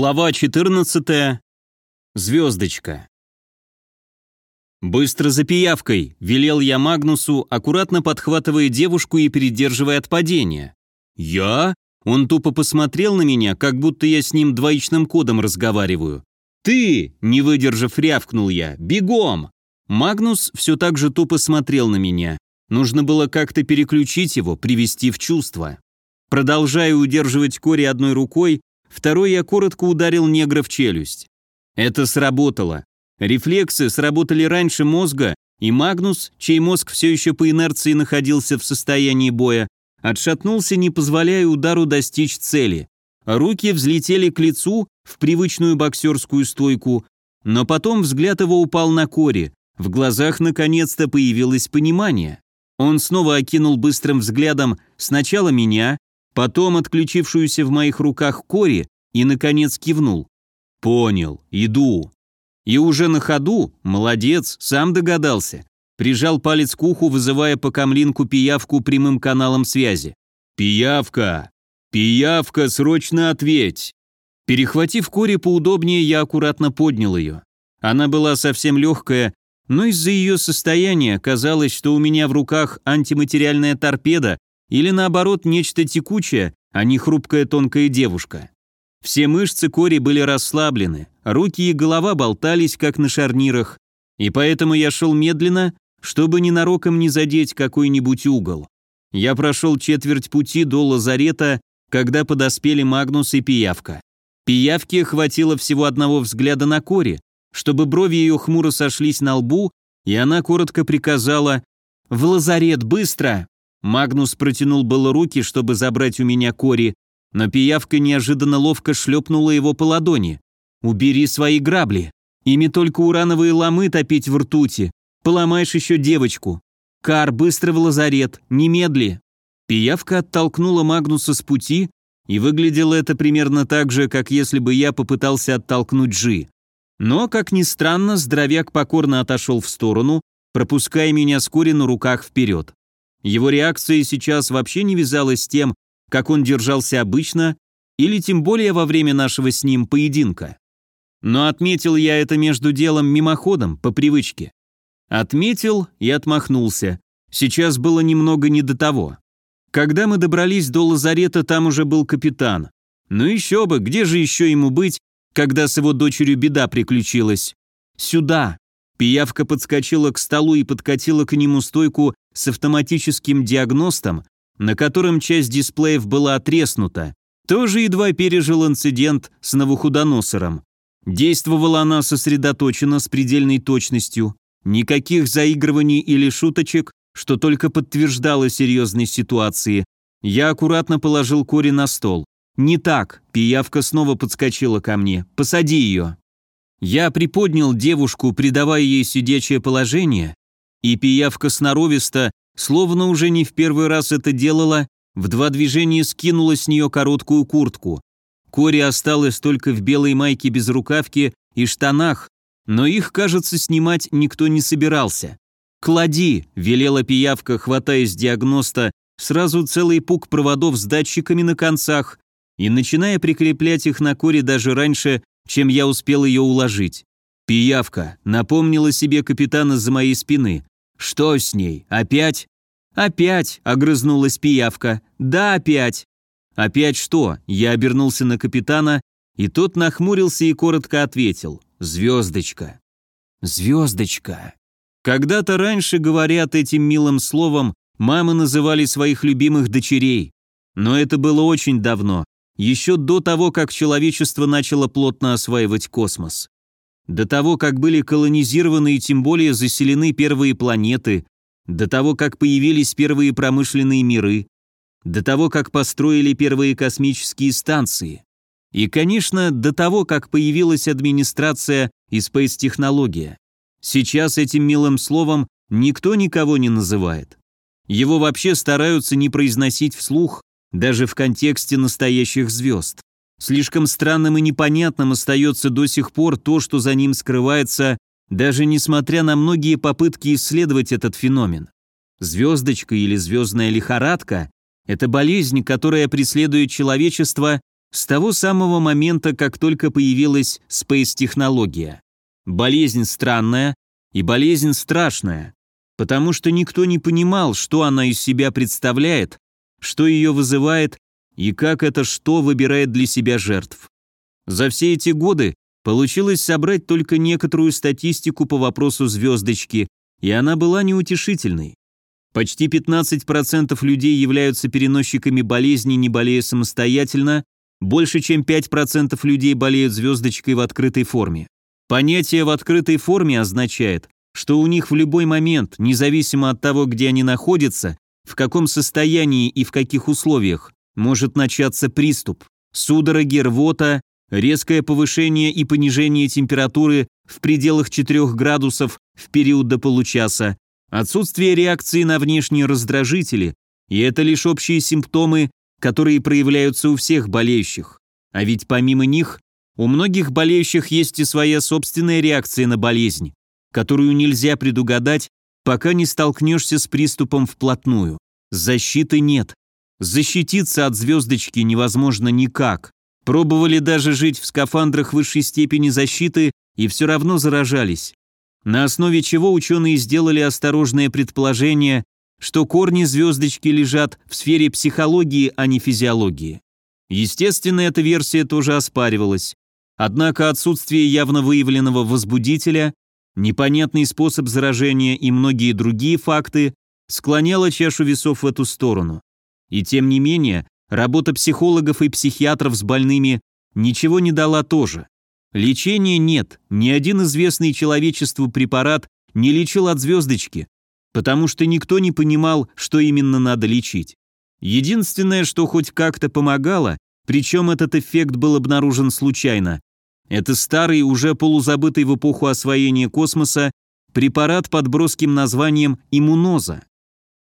Глава 14. Звездочка. «Быстро за пиявкой!» – велел я Магнусу, аккуратно подхватывая девушку и передерживая от падения. «Я?» Он тупо посмотрел на меня, как будто я с ним двоичным кодом разговариваю. «Ты!» – не выдержав, рявкнул я. «Бегом!» Магнус все так же тупо смотрел на меня. Нужно было как-то переключить его, привести в чувство. Продолжая удерживать Кори одной рукой, Второй я коротко ударил негра в челюсть. Это сработало. Рефлексы сработали раньше мозга, и Магнус, чей мозг все еще по инерции находился в состоянии боя, отшатнулся, не позволяя удару достичь цели. Руки взлетели к лицу в привычную боксерскую стойку, но потом взгляд его упал на Кори. В глазах наконец-то появилось понимание. Он снова окинул быстрым взглядом сначала меня, потом отключившуюся в моих руках Кори и, наконец, кивнул. «Понял, иду». И уже на ходу, молодец, сам догадался, прижал палец к уху, вызывая по камлинку пиявку прямым каналом связи. «Пиявка! Пиявка, срочно ответь!» Перехватив Кори поудобнее, я аккуратно поднял ее. Она была совсем легкая, но из-за ее состояния казалось, что у меня в руках антиматериальная торпеда, или наоборот, нечто текучее, а не хрупкая тонкая девушка. Все мышцы Кори были расслаблены, руки и голова болтались, как на шарнирах, и поэтому я шел медленно, чтобы ненароком не задеть какой-нибудь угол. Я прошел четверть пути до лазарета, когда подоспели Магнус и Пиявка. Пиявке хватило всего одного взгляда на Кори, чтобы брови ее хмуро сошлись на лбу, и она коротко приказала «В лазарет, быстро!» Магнус протянул было руки, чтобы забрать у меня Кори, но пиявка неожиданно ловко шлепнула его по ладони. «Убери свои грабли. Ими только урановые ломы топить в ртути. Поломаешь еще девочку. Кар, быстро в лазарет, немедли». Пиявка оттолкнула Магнуса с пути, и выглядело это примерно так же, как если бы я попытался оттолкнуть Джи. Но, как ни странно, здоровяк покорно отошел в сторону, пропуская меня с Кори на руках вперед. Его реакция сейчас вообще не вязалась с тем, как он держался обычно, или тем более во время нашего с ним поединка. Но отметил я это между делом мимоходом, по привычке. Отметил и отмахнулся. Сейчас было немного не до того. Когда мы добрались до лазарета, там уже был капитан. Ну еще бы, где же еще ему быть, когда с его дочерью беда приключилась? Сюда. Пиявка подскочила к столу и подкатила к нему стойку с автоматическим диагностом, на котором часть дисплеев была отреснута, тоже едва пережил инцидент с Навуходоносором. Действовала она сосредоточенно с предельной точностью, никаких заигрываний или шуточек, что только подтверждало серьезность ситуации. Я аккуратно положил Кори на стол. «Не так», пиявка снова подскочила ко мне, «посади ее». Я приподнял девушку, придавая ей сидячее положение, и пиявка сноровисто, словно уже не в первый раз это делала, в два движения скинула с нее короткую куртку. Кори осталась только в белой майке без рукавки и штанах, но их, кажется, снимать никто не собирался. «Клади», — велела пиявка, хватая с диагноста сразу целый пук проводов с датчиками на концах и начиная прикреплять их на Кори даже раньше, чем я успел ее уложить. Пиявка напомнила себе капитана за моей спины. «Что с ней? Опять?» «Опять!» – огрызнулась пиявка. «Да, опять!» «Опять что?» – я обернулся на капитана, и тот нахмурился и коротко ответил. «Звездочка». «Звездочка». Когда-то раньше, говорят этим милым словом, мамы называли своих любимых дочерей. Но это было очень давно, еще до того, как человечество начало плотно осваивать космос. До того, как были колонизированы и тем более заселены первые планеты, до того, как появились первые промышленные миры, до того, как построили первые космические станции. И, конечно, до того, как появилась администрация и спейс-технология. Сейчас этим милым словом никто никого не называет. Его вообще стараются не произносить вслух, даже в контексте настоящих звезд. Слишком странным и непонятным остается до сих пор то, что за ним скрывается, даже несмотря на многие попытки исследовать этот феномен. Звездочка или звездная лихорадка – это болезнь, которая преследует человечество С того самого момента, как только появилась спейс-технология. Болезнь странная и болезнь страшная, потому что никто не понимал, что она из себя представляет, что ее вызывает и как это что выбирает для себя жертв. За все эти годы получилось собрать только некоторую статистику по вопросу звездочки, и она была неутешительной. Почти 15% людей являются переносчиками болезни, не болея самостоятельно, больше чем 5% людей болеют звездочкой в открытой форме. Понятие «в открытой форме» означает, что у них в любой момент, независимо от того, где они находятся, в каком состоянии и в каких условиях, может начаться приступ, судороги, рвота, резкое повышение и понижение температуры в пределах 4 градусов в период до получаса, отсутствие реакции на внешние раздражители, и это лишь общие симптомы, которые проявляются у всех болеющих. А ведь помимо них, у многих болеющих есть и своя собственная реакция на болезнь, которую нельзя предугадать, пока не столкнешься с приступом вплотную. Защиты нет. Защититься от звездочки невозможно никак. Пробовали даже жить в скафандрах высшей степени защиты и все равно заражались. На основе чего ученые сделали осторожное предположение, что корни звездочки лежат в сфере психологии, а не физиологии. Естественно, эта версия тоже оспаривалась. Однако отсутствие явно выявленного возбудителя, непонятный способ заражения и многие другие факты склоняло чашу весов в эту сторону. И тем не менее, работа психологов и психиатров с больными ничего не дала тоже. Лечения нет, ни один известный человечеству препарат не лечил от звездочки, потому что никто не понимал, что именно надо лечить. Единственное, что хоть как-то помогало, причем этот эффект был обнаружен случайно, это старый, уже полузабытый в эпоху освоения космоса, препарат под броским названием иммуноза.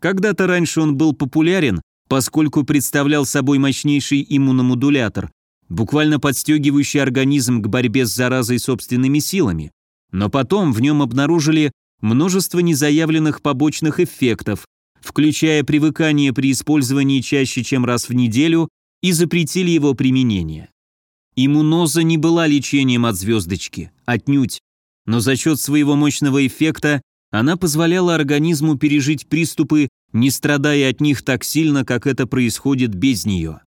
Когда-то раньше он был популярен, поскольку представлял собой мощнейший иммуномодулятор, буквально подстегивающий организм к борьбе с заразой собственными силами. Но потом в нем обнаружили множество незаявленных побочных эффектов, включая привыкание при использовании чаще, чем раз в неделю, и запретили его применение. Иммуноза не была лечением от звездочки, отнюдь, но за счет своего мощного эффекта она позволяла организму пережить приступы, не страдая от них так сильно, как это происходит без нее.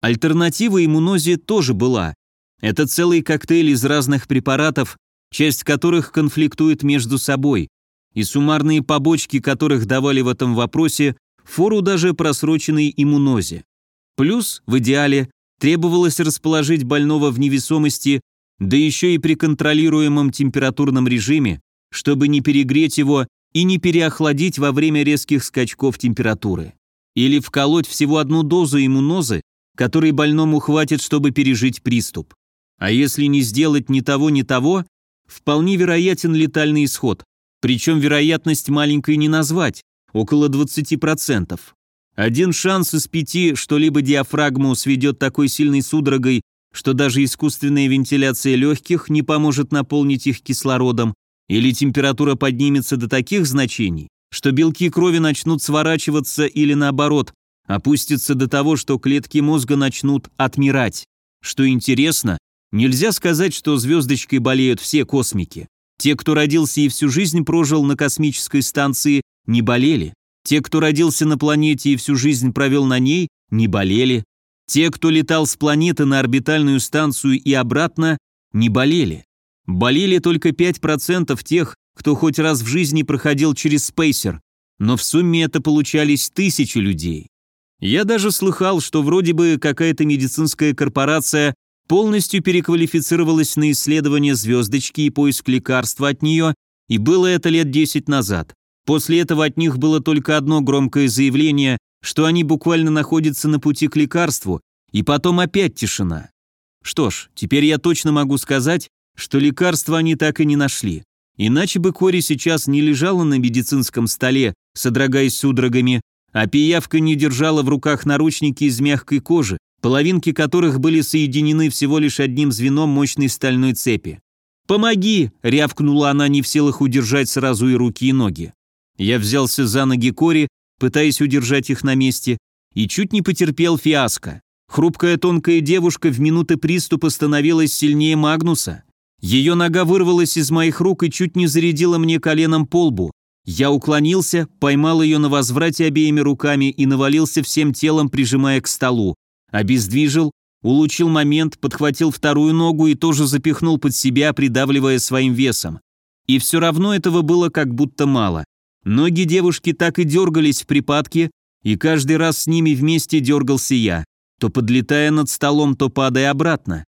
Альтернатива иммунозе тоже была. Это целый коктейль из разных препаратов, часть которых конфликтует между собой, и суммарные побочки которых давали в этом вопросе фору даже просроченной иммунозе. Плюс, в идеале, требовалось расположить больного в невесомости, да еще и при контролируемом температурном режиме, чтобы не перегреть его и не переохладить во время резких скачков температуры. Или вколоть всего одну дозу иммунозы, которой больному хватит, чтобы пережить приступ. А если не сделать ни того, ни того, вполне вероятен летальный исход. Причем вероятность маленькой не назвать, около 20%. Один шанс из пяти, что либо диафрагму сведет такой сильной судорогой, что даже искусственная вентиляция легких не поможет наполнить их кислородом, или температура поднимется до таких значений, что белки крови начнут сворачиваться или наоборот, опустится до того, что клетки мозга начнут отмирать. Что интересно, нельзя сказать, что звездочкой болеют все космики. Те, кто родился и всю жизнь прожил на космической станции, не болели. Те, кто родился на планете и всю жизнь провел на ней, не болели. Те, кто летал с планеты на орбитальную станцию и обратно, не болели. Болели только 5% тех, кто хоть раз в жизни проходил через спейсер, но в сумме это получались тысячи людей. Я даже слыхал, что вроде бы какая-то медицинская корпорация полностью переквалифицировалась на исследование звездочки и поиск лекарства от нее, и было это лет 10 назад. После этого от них было только одно громкое заявление, что они буквально находятся на пути к лекарству, и потом опять тишина. Что ж, теперь я точно могу сказать, что лекарства они так и не нашли. Иначе бы Кори сейчас не лежала на медицинском столе, содрогаясь судорогами, а пиявка не держала в руках наручники из мягкой кожи, половинки которых были соединены всего лишь одним звеном мощной стальной цепи. «Помоги!» — рявкнула она, не в силах удержать сразу и руки, и ноги. Я взялся за ноги Кори, пытаясь удержать их на месте, и чуть не потерпел фиаско. Хрупкая тонкая девушка в минуты приступа становилась сильнее Магнуса. Ее нога вырвалась из моих рук и чуть не зарядила мне коленом по лбу. Я уклонился, поймал ее на возврате обеими руками и навалился всем телом, прижимая к столу. Обездвижил, улучил момент, подхватил вторую ногу и тоже запихнул под себя, придавливая своим весом. И все равно этого было как будто мало. Ноги девушки так и дергались в припадке, и каждый раз с ними вместе дергался я то подлетая над столом, то падая обратно.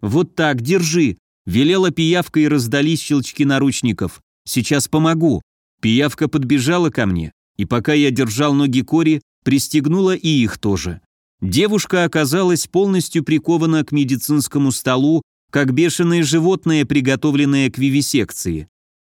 «Вот так, держи!» Велела пиявка и раздались щелчки наручников. «Сейчас помогу!» Пиявка подбежала ко мне, и пока я держал ноги Кори, пристегнула и их тоже. Девушка оказалась полностью прикована к медицинскому столу, как бешеное животное, приготовленное к вивисекции.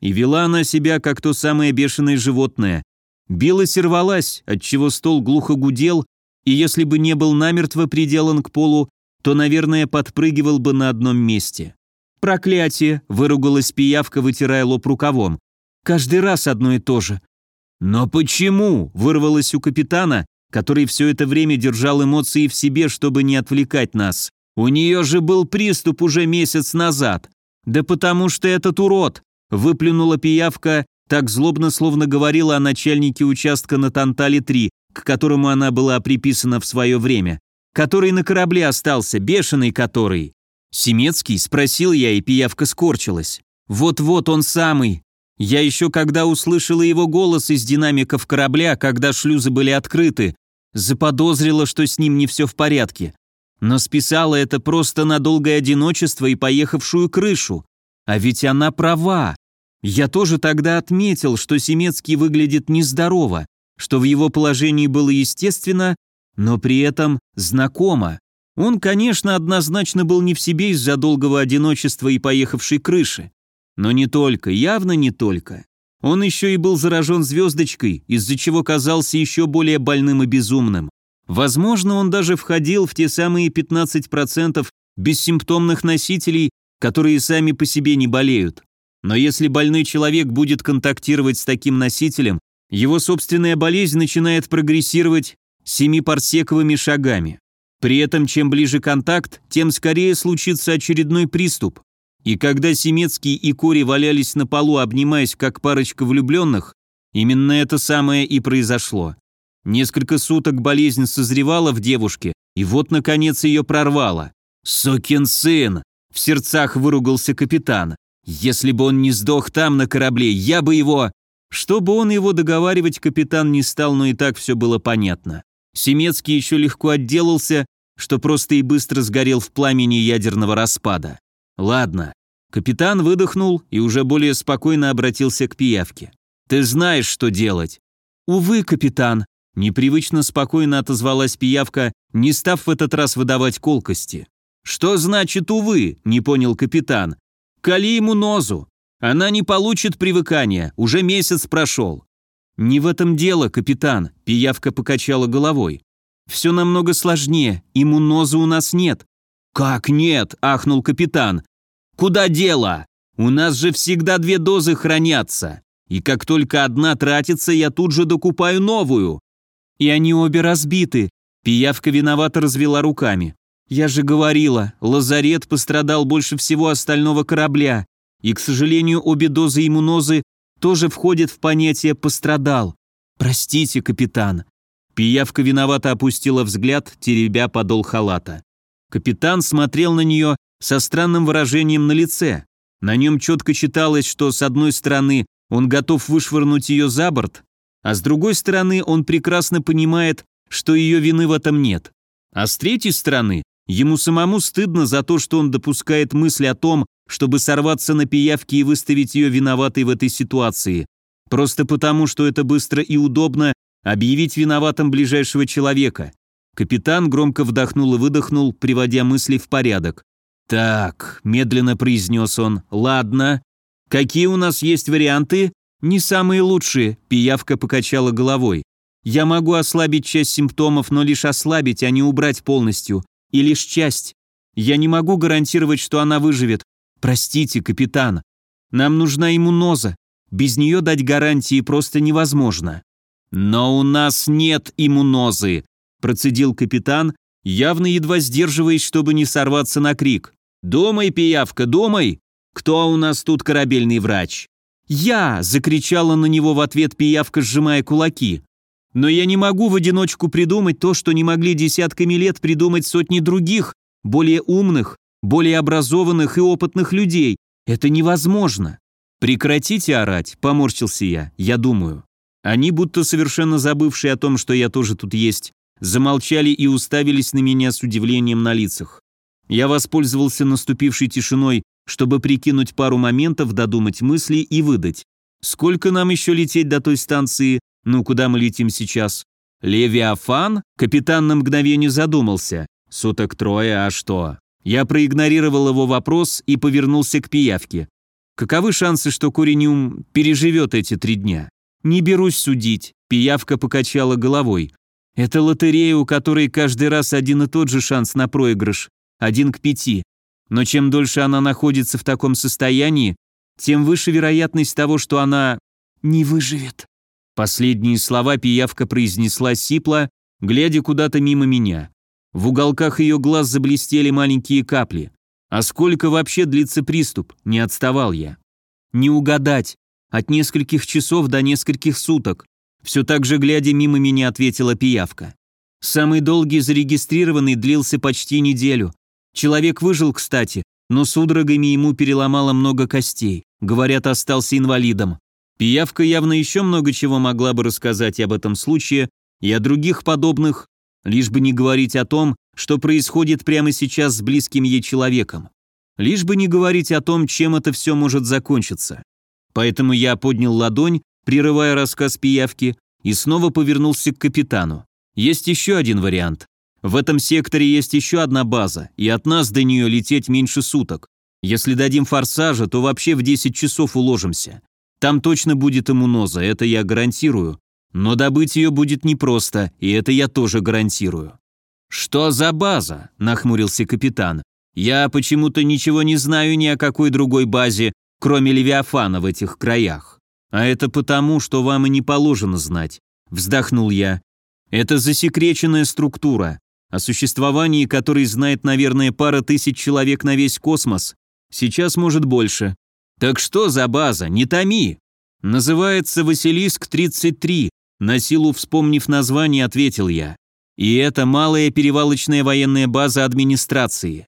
И вела она себя, как то самое бешеное животное. Билась и рвалась, отчего стол глухо гудел, и если бы не был намертво приделан к полу, то, наверное, подпрыгивал бы на одном месте. «Проклятие!» – выругалась пиявка, вытирая лоб рукавом. «Каждый раз одно и то же». «Но почему?» – вырвалось у капитана, который все это время держал эмоции в себе, чтобы не отвлекать нас. «У нее же был приступ уже месяц назад». «Да потому что этот урод!» – выплюнула пиявка, так злобно, словно говорила о начальнике участка на Тантале-3, к которому она была приписана в свое время, который на корабле остался, бешеный который. Семецкий, спросил я, и пиявка скорчилась. Вот-вот он самый. Я еще когда услышала его голос из динамиков корабля, когда шлюзы были открыты, заподозрила, что с ним не все в порядке. Но списала это просто на долгое одиночество и поехавшую крышу. А ведь она права. Я тоже тогда отметил, что Семецкий выглядит нездорово, что в его положении было естественно, но при этом знакомо. Он, конечно, однозначно был не в себе из-за долгого одиночества и поехавшей крыши. Но не только, явно не только. Он еще и был заражен звездочкой, из-за чего казался еще более больным и безумным. Возможно, он даже входил в те самые 15% бессимптомных носителей, которые сами по себе не болеют. Но если больной человек будет контактировать с таким носителем, его собственная болезнь начинает прогрессировать семипарсековыми шагами. При этом, чем ближе контакт, тем скорее случится очередной приступ. И когда Семецкий и Кори валялись на полу, обнимаясь как парочка влюбленных, именно это самое и произошло. Несколько суток болезнь созревала в девушке, и вот, наконец, ее прорвало. «Сукин сын!» – в сердцах выругался капитан. «Если бы он не сдох там, на корабле, я бы его...» Чтобы он его договаривать, капитан не стал, но и так все было понятно. Семецкий еще легко отделался, что просто и быстро сгорел в пламени ядерного распада. Ладно. Капитан выдохнул и уже более спокойно обратился к пиявке. «Ты знаешь, что делать?» «Увы, капитан», — непривычно спокойно отозвалась пиявка, не став в этот раз выдавать колкости. «Что значит «увы»?» — не понял капитан. «Кали ему нозу. Она не получит привыкания, уже месяц прошел. Не в этом дело, капитан, пиявка покачала головой. Все намного сложнее, иммуноза у нас нет. Как нет, ахнул капитан. Куда дело? У нас же всегда две дозы хранятся. И как только одна тратится, я тут же докупаю новую. И они обе разбиты. Пиявка виновато развела руками. Я же говорила, лазарет пострадал больше всего остального корабля. И, к сожалению, обе дозы иммунозы тоже входят в понятие «пострадал». Простите, капитан. Пиявка виновато опустила взгляд, теребя подол халата. Капитан смотрел на нее со странным выражением на лице. На нем четко читалось, что с одной стороны он готов вышвырнуть ее за борт, а с другой стороны он прекрасно понимает, что ее вины в этом нет. А с третьей стороны ему самому стыдно за то, что он допускает мысль о том, чтобы сорваться на пиявки и выставить ее виноватой в этой ситуации. Просто потому, что это быстро и удобно объявить виноватым ближайшего человека. Капитан громко вдохнул и выдохнул, приводя мысли в порядок. «Так», — медленно произнес он, — «ладно. Какие у нас есть варианты?» «Не самые лучшие», — пиявка покачала головой. «Я могу ослабить часть симптомов, но лишь ослабить, а не убрать полностью. И лишь часть. Я не могу гарантировать, что она выживет, «Простите, капитан, нам нужна иммуноза. Без нее дать гарантии просто невозможно». «Но у нас нет иммунозы», – процедил капитан явно едва сдерживаясь, чтобы не сорваться на крик. «Думай, пиявка, думай! Кто у нас тут корабельный врач?» «Я!» – закричала на него в ответ пиявка, сжимая кулаки. «Но я не могу в одиночку придумать то, что не могли десятками лет придумать сотни других, более умных, более образованных и опытных людей. Это невозможно!» «Прекратите орать», – поморщился я, я думаю. Они, будто совершенно забывшие о том, что я тоже тут есть, замолчали и уставились на меня с удивлением на лицах. Я воспользовался наступившей тишиной, чтобы прикинуть пару моментов, додумать мысли и выдать. Сколько нам еще лететь до той станции? Ну, куда мы летим сейчас? Левиафан? Капитан на мгновение задумался. Суток трое, а что? Я проигнорировал его вопрос и повернулся к пиявке. Каковы шансы, что Корениум переживет эти три дня? Не берусь судить. Пиявка покачала головой. Это лотерея, у которой каждый раз один и тот же шанс на проигрыш. Один к пяти. Но чем дольше она находится в таком состоянии, тем выше вероятность того, что она не выживет. Последние слова пиявка произнесла сипло, глядя куда-то мимо меня. В уголках ее глаз заблестели маленькие капли. А сколько вообще длится приступ? Не отставал я. Не угадать. От нескольких часов до нескольких суток. Все так же глядя мимо меня ответила пиявка. Самый долгий зарегистрированный длился почти неделю. Человек выжил, кстати, но судорогами ему переломало много костей. Говорят, остался инвалидом. Пиявка явно еще много чего могла бы рассказать об этом случае и о других подобных, лишь бы не говорить о том, что происходит прямо сейчас с близким ей человеком. Лишь бы не говорить о том, чем это все может закончиться. Поэтому я поднял ладонь, прерывая рассказ пиявки, и снова повернулся к капитану. Есть еще один вариант. В этом секторе есть еще одна база, и от нас до нее лететь меньше суток. Если дадим форсажа, то вообще в 10 часов уложимся. Там точно будет иммуноза, это я гарантирую. Но добыть ее будет непросто, и это я тоже гарантирую. «Что за база?» – нахмурился капитан. «Я почему-то ничего не знаю ни о какой другой базе, кроме Левиафана в этих краях. А это потому, что вам и не положено знать», – вздохнул я. «Это засекреченная структура о существовании которой знает, наверное, пара тысяч человек на весь космос, сейчас может больше. Так что за база, не томи. Называется Василиск-33, на силу вспомнив название, ответил я. И это малая перевалочная военная база администрации.